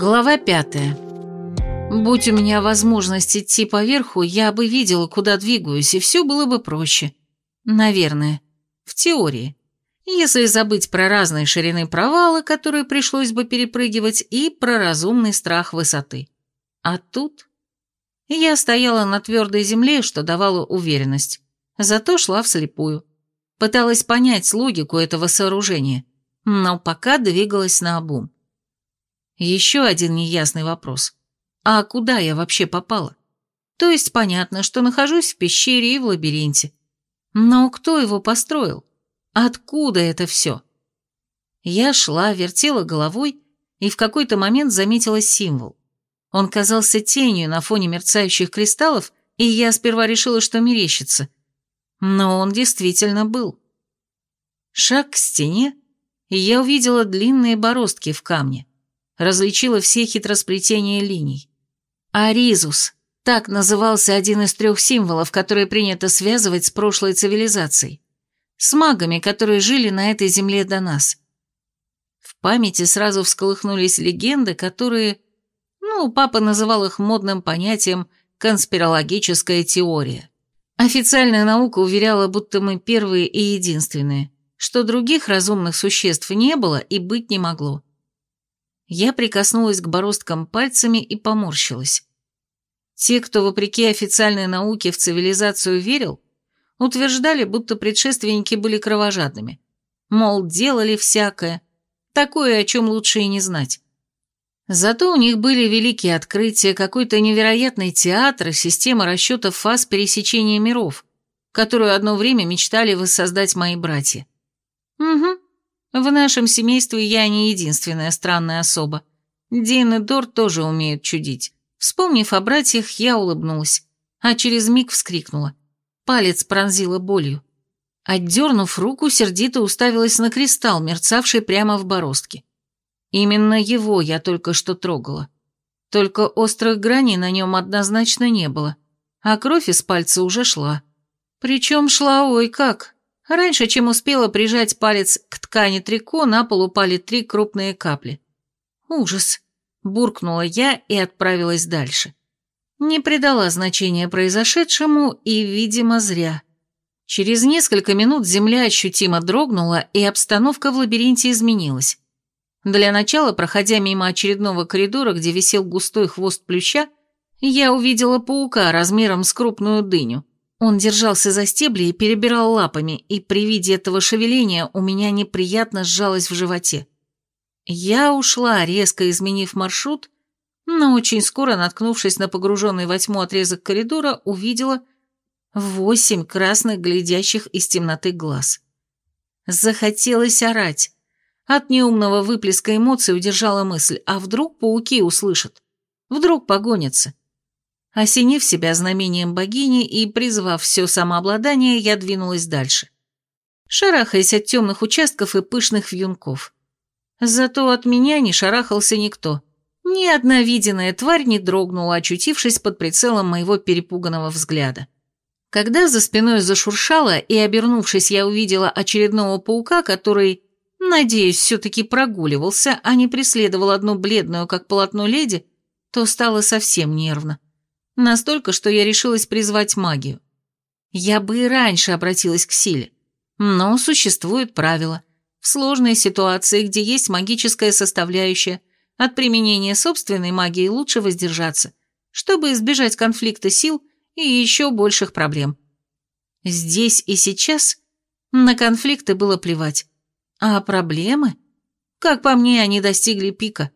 Глава пятая. Будь у меня возможность идти поверху, я бы видела, куда двигаюсь, и все было бы проще. Наверное. В теории. Если забыть про разные ширины провала, которые пришлось бы перепрыгивать, и про разумный страх высоты. А тут... Я стояла на твердой земле, что давало уверенность. Зато шла вслепую. Пыталась понять логику этого сооружения, но пока двигалась наобум. Еще один неясный вопрос. А куда я вообще попала? То есть понятно, что нахожусь в пещере и в лабиринте. Но кто его построил? Откуда это все? Я шла, вертела головой и в какой-то момент заметила символ. Он казался тенью на фоне мерцающих кристаллов, и я сперва решила, что мерещится. Но он действительно был. Шаг к стене, и я увидела длинные бороздки в камне различила все хитросплетения линий. Аризус. Так назывался один из трех символов, которые принято связывать с прошлой цивилизацией. С магами, которые жили на этой земле до нас. В памяти сразу всколыхнулись легенды, которые... Ну, папа называл их модным понятием «конспирологическая теория». Официальная наука уверяла, будто мы первые и единственные, что других разумных существ не было и быть не могло. Я прикоснулась к бороздкам пальцами и поморщилась. Те, кто, вопреки официальной науке, в цивилизацию верил, утверждали, будто предшественники были кровожадными. Мол, делали всякое, такое, о чем лучше и не знать. Зато у них были великие открытия, какой-то невероятный театр и система расчетов фаз пересечения миров, которую одно время мечтали воссоздать мои братья. Угу, в нашем семействе я не единственная странная особа. Дин и Дор тоже умеют чудить. Вспомнив о братьях, я улыбнулась, а через миг вскрикнула. Палец пронзила болью. Отдернув руку, сердито уставилась на кристалл, мерцавший прямо в бороздке. Именно его я только что трогала. Только острых граней на нем однозначно не было, а кровь из пальца уже шла. Причем шла ой как. Раньше, чем успела прижать палец к ткани трико, на пол упали три крупные капли. «Ужас!» – буркнула я и отправилась дальше. Не придала значения произошедшему и, видимо, зря. Через несколько минут земля ощутимо дрогнула, и обстановка в лабиринте изменилась. Для начала, проходя мимо очередного коридора, где висел густой хвост плюща, я увидела паука размером с крупную дыню. Он держался за стебли и перебирал лапами, и при виде этого шевеления у меня неприятно сжалось в животе. Я ушла, резко изменив маршрут, но очень скоро, наткнувшись на погруженный во тьму отрезок коридора, увидела восемь красных глядящих из темноты глаз. Захотелось орать. От неумного выплеска эмоций удержала мысль, а вдруг пауки услышат? Вдруг погонятся? Осенив себя знамением богини и призвав все самообладание, я двинулась дальше. Шарахаясь от темных участков и пышных вьюнков. Зато от меня не шарахался никто. Ни одна виденная тварь не дрогнула, очутившись под прицелом моего перепуганного взгляда. Когда за спиной зашуршало, и, обернувшись, я увидела очередного паука, который, надеюсь, все-таки прогуливался, а не преследовал одну бледную, как полотно леди, то стало совсем нервно. Настолько, что я решилась призвать магию. Я бы и раньше обратилась к силе. Но существуют правила. В сложной ситуации, где есть магическая составляющая, от применения собственной магии лучше воздержаться, чтобы избежать конфликта сил и еще больших проблем. Здесь и сейчас на конфликты было плевать. А проблемы? Как по мне, они достигли пика.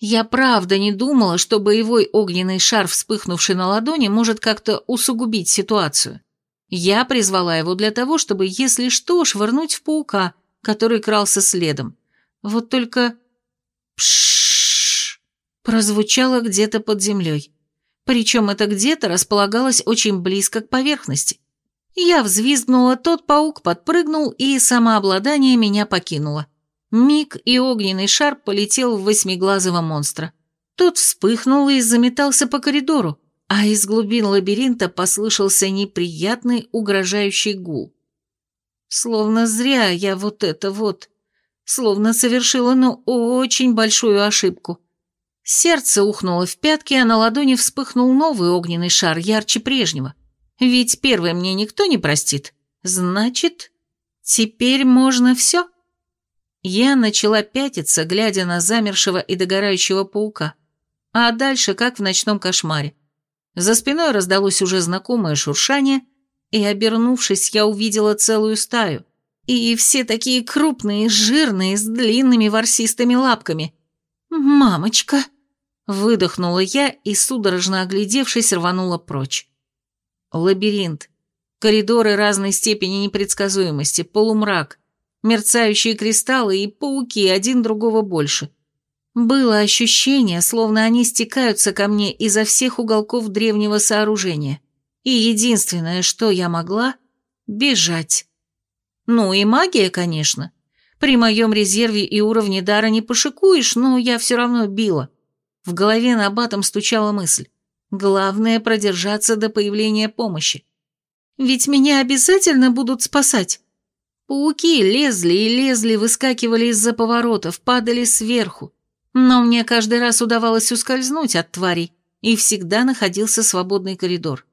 Я правда не думала, что боевой огненный шар, вспыхнувший на ладони, может как-то усугубить ситуацию. Я призвала его для того, чтобы, если что, швырнуть в паука, который крался следом. Вот только... Пшшш! прозвучало где-то под землей. Причем это где-то располагалось очень близко к поверхности. Я взвизгнула, тот паук подпрыгнул, и самообладание меня покинуло. Миг и огненный шар полетел в восьмиглазого монстра. Тот вспыхнул и заметался по коридору, а из глубин лабиринта послышался неприятный угрожающий гул. Словно зря я вот это вот, словно совершила, ну, очень большую ошибку. Сердце ухнуло в пятки, а на ладони вспыхнул новый огненный шар, ярче прежнего. Ведь первый мне никто не простит. Значит, теперь можно все? Я начала пятиться, глядя на замершего и догорающего паука. А дальше, как в ночном кошмаре. За спиной раздалось уже знакомое шуршание, и, обернувшись, я увидела целую стаю. И все такие крупные, жирные, с длинными ворсистыми лапками. «Мамочка!» Выдохнула я и, судорожно оглядевшись, рванула прочь. Лабиринт. Коридоры разной степени непредсказуемости, полумрак, мерцающие кристаллы и пауки, один другого больше. Было ощущение, словно они стекаются ко мне изо всех уголков древнего сооружения. И единственное, что я могла — бежать. Ну и магия, конечно. При моем резерве и уровне дара не пошикуешь, но я все равно била. В голове на батом стучала мысль. Главное продержаться до появления помощи. Ведь меня обязательно будут спасать. Пауки лезли и лезли, выскакивали из-за поворотов, падали сверху. Но мне каждый раз удавалось ускользнуть от тварей, и всегда находился свободный коридор.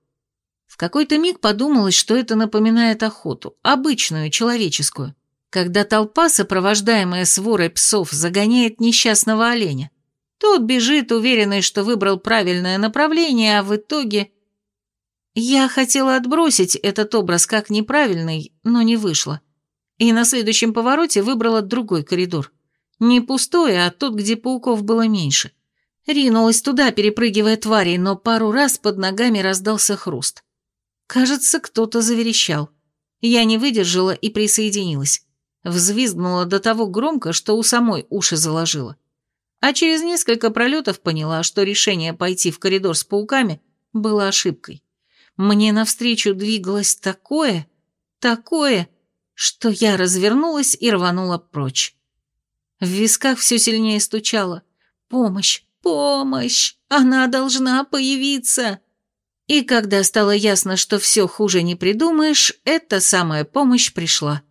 В какой-то миг подумалось, что это напоминает охоту, обычную, человеческую, когда толпа, сопровождаемая сворой псов, загоняет несчастного оленя. Тот бежит, уверенный, что выбрал правильное направление, а в итоге... Я хотела отбросить этот образ как неправильный, но не вышло. И на следующем повороте выбрала другой коридор. Не пустой, а тот, где пауков было меньше. Ринулась туда, перепрыгивая тварей, но пару раз под ногами раздался хруст. Кажется, кто-то заверещал. Я не выдержала и присоединилась. Взвизгнула до того громко, что у самой уши заложила а через несколько пролетов поняла, что решение пойти в коридор с пауками было ошибкой. Мне навстречу двигалось такое, такое, что я развернулась и рванула прочь. В висках все сильнее стучало. «Помощь! Помощь! Она должна появиться!» И когда стало ясно, что все хуже не придумаешь, эта самая помощь пришла.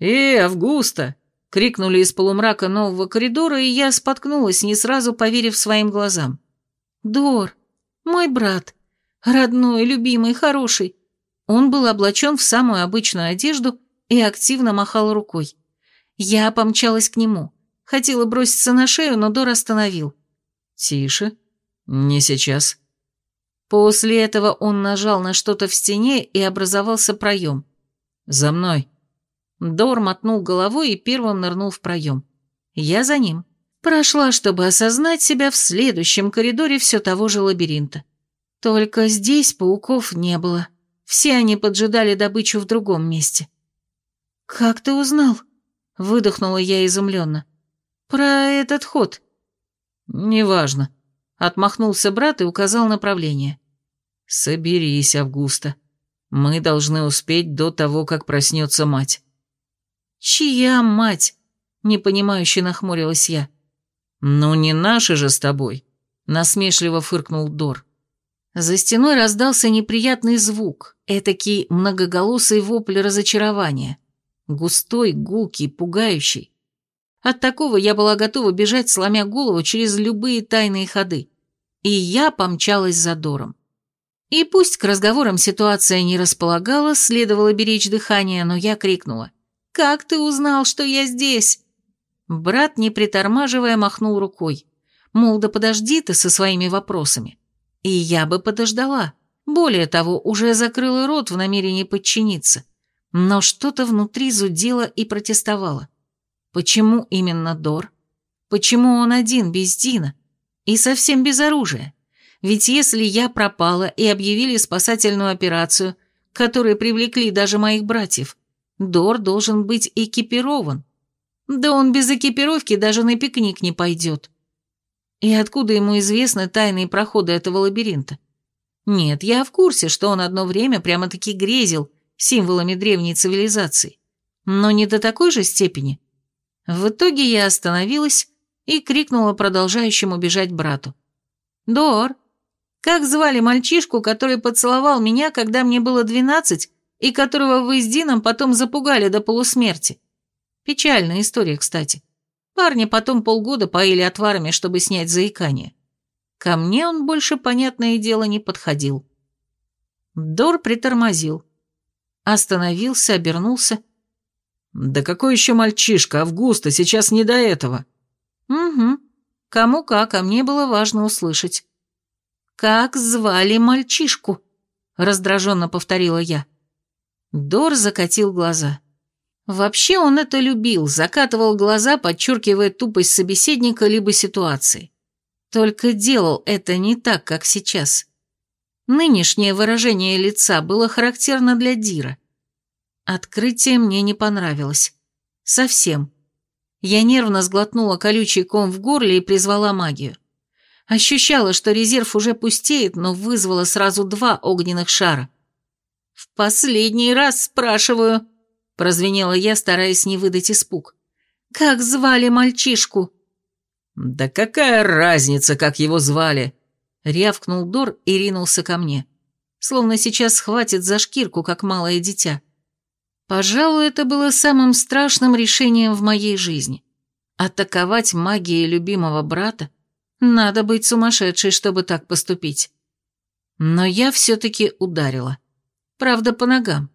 «Э, Августа!» — крикнули из полумрака нового коридора, и я споткнулась, не сразу поверив своим глазам. «Дор, мой брат, родной, любимый, хороший». Он был облачен в самую обычную одежду и активно махал рукой. Я помчалась к нему. Хотела броситься на шею, но Дор остановил. «Тише. Не сейчас». После этого он нажал на что-то в стене, и образовался проем. «За мной». Дор мотнул головой и первым нырнул в проем. Я за ним. Прошла, чтобы осознать себя в следующем коридоре все того же лабиринта. Только здесь пауков не было. Все они поджидали добычу в другом месте. «Как ты узнал?» — выдохнула я изумленно. «Про этот ход». «Неважно», — отмахнулся брат и указал направление. «Соберись, Августа. Мы должны успеть до того, как проснется мать». «Чья мать?» — непонимающе нахмурилась я. «Ну не наша же с тобой», — насмешливо фыркнул Дор. За стеной раздался неприятный звук, этакий многоголосый вопль разочарования. Густой, гулкий, пугающий. От такого я была готова бежать, сломя голову через любые тайные ходы. И я помчалась за Дором. И пусть к разговорам ситуация не располагала, следовало беречь дыхание, но я крикнула. «Как ты узнал, что я здесь?» Брат, не притормаживая, махнул рукой. Мол, да подожди ты со своими вопросами. И я бы подождала. Более того, уже закрыла рот в намерении подчиниться. Но что-то внутри зудело и протестовало. Почему именно Дор? Почему он один, без Дина? И совсем без оружия? Ведь если я пропала и объявили спасательную операцию, к привлекли даже моих братьев, Дор должен быть экипирован. Да он без экипировки даже на пикник не пойдет. И откуда ему известны тайные проходы этого лабиринта? Нет, я в курсе, что он одно время прямо-таки грезил символами древней цивилизации. Но не до такой же степени. В итоге я остановилась и крикнула продолжающему бежать брату. «Дор, как звали мальчишку, который поцеловал меня, когда мне было двенадцать, и которого вы с Дином потом запугали до полусмерти. Печальная история, кстати. Парня потом полгода поили отварами, чтобы снять заикание. Ко мне он больше, понятное дело, не подходил. Дор притормозил. Остановился, обернулся. «Да какой еще мальчишка, Августа, сейчас не до этого». «Угу. Кому как, а мне было важно услышать». «Как звали мальчишку?» — раздраженно повторила я. Дор закатил глаза. Вообще он это любил, закатывал глаза, подчеркивая тупость собеседника либо ситуации. Только делал это не так, как сейчас. Нынешнее выражение лица было характерно для Дира. Открытие мне не понравилось. Совсем. Я нервно сглотнула колючий ком в горле и призвала магию. Ощущала, что резерв уже пустеет, но вызвала сразу два огненных шара. «В последний раз спрашиваю», — прозвенела я, стараясь не выдать испуг. «Как звали мальчишку?» «Да какая разница, как его звали?» Рявкнул Дор и ринулся ко мне. Словно сейчас схватит за шкирку, как малое дитя. Пожалуй, это было самым страшным решением в моей жизни. Атаковать магией любимого брата? Надо быть сумасшедшей, чтобы так поступить. Но я все-таки ударила. Правда, по ногам.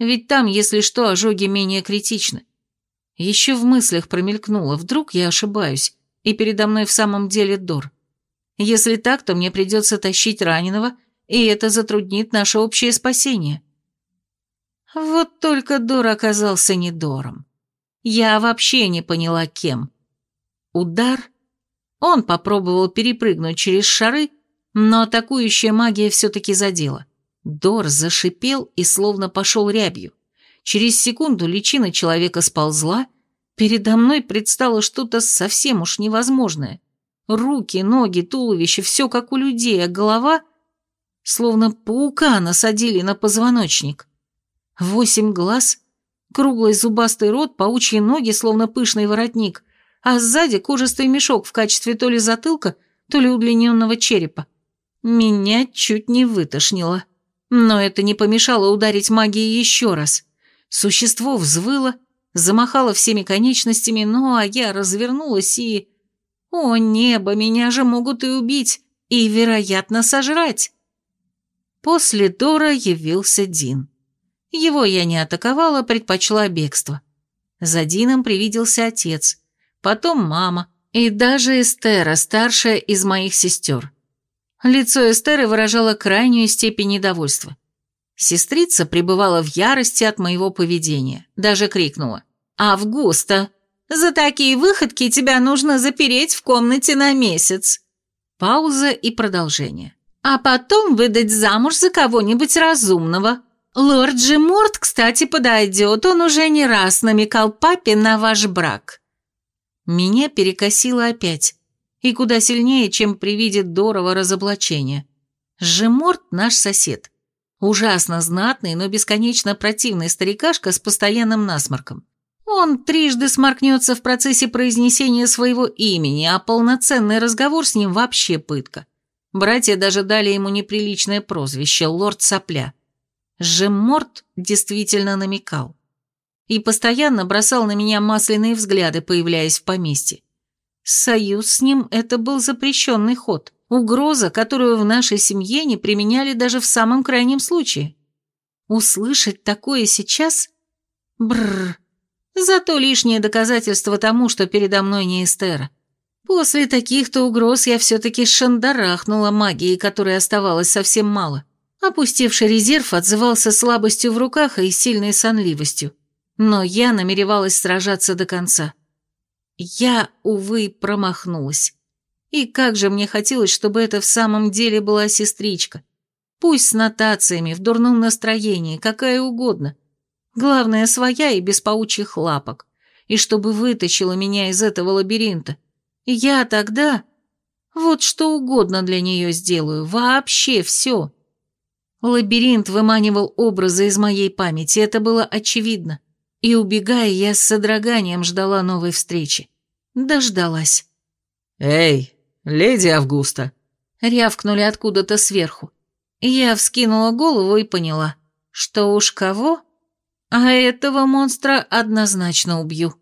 Ведь там, если что, ожоги менее критичны. Еще в мыслях промелькнуло, вдруг я ошибаюсь, и передо мной в самом деле Дор. Если так, то мне придется тащить раненого, и это затруднит наше общее спасение. Вот только Дор оказался не Дором. Я вообще не поняла, кем. Удар. Он попробовал перепрыгнуть через шары, но атакующая магия все-таки задела. Дор зашипел и словно пошел рябью. Через секунду личина человека сползла, передо мной предстало что-то совсем уж невозможное. Руки, ноги, туловище, все как у людей, а голова... Словно паука насадили на позвоночник. Восемь глаз, круглый зубастый рот, паучьи ноги, словно пышный воротник, а сзади кожистый мешок в качестве то ли затылка, то ли удлиненного черепа. Меня чуть не вытошнило. Но это не помешало ударить магией еще раз. Существо взвыло, замахало всеми конечностями, ну а я развернулась и... О, небо, меня же могут и убить, и, вероятно, сожрать. После Дора явился Дин. Его я не атаковала, предпочла бегство. За Дином привиделся отец, потом мама и даже Эстера, старшая из моих сестер. Лицо Эстеры выражало крайнюю степень недовольства. Сестрица пребывала в ярости от моего поведения, даже крикнула. «Августа, за такие выходки тебя нужно запереть в комнате на месяц». Пауза и продолжение. «А потом выдать замуж за кого-нибудь разумного. Лорд Джиморт, кстати, подойдет, он уже не раз намекал папе на ваш брак». Меня перекосило опять, и куда сильнее, чем при виде Дорова разоблачения. Жеморт наш сосед. Ужасно знатный, но бесконечно противный старикашка с постоянным насморком. Он трижды сморкнется в процессе произнесения своего имени, а полноценный разговор с ним вообще пытка. Братья даже дали ему неприличное прозвище «Лорд Сопля». Жемморт действительно намекал. И постоянно бросал на меня масляные взгляды, появляясь в поместье. Союз с ним – это был запрещенный ход. Угроза, которую в нашей семье не применяли даже в самом крайнем случае. Услышать такое сейчас? Бррр. Зато лишнее доказательство тому, что передо мной не Эстера. После таких-то угроз я все-таки шандарахнула магией, которой оставалось совсем мало. Опустевший резерв отзывался слабостью в руках и сильной сонливостью. Но я намеревалась сражаться до конца. Я, увы, промахнулась. И как же мне хотелось, чтобы это в самом деле была сестричка. Пусть с нотациями, в дурном настроении, какая угодно. Главное, своя и без паучьих лапок. И чтобы вытащила меня из этого лабиринта. я тогда... Вот что угодно для нее сделаю. Вообще все. Лабиринт выманивал образы из моей памяти, это было очевидно. И, убегая, я с содроганием ждала новой встречи. Дождалась. «Эй, леди Августа!» Рявкнули откуда-то сверху. Я вскинула голову и поняла, что уж кого, а этого монстра однозначно убью.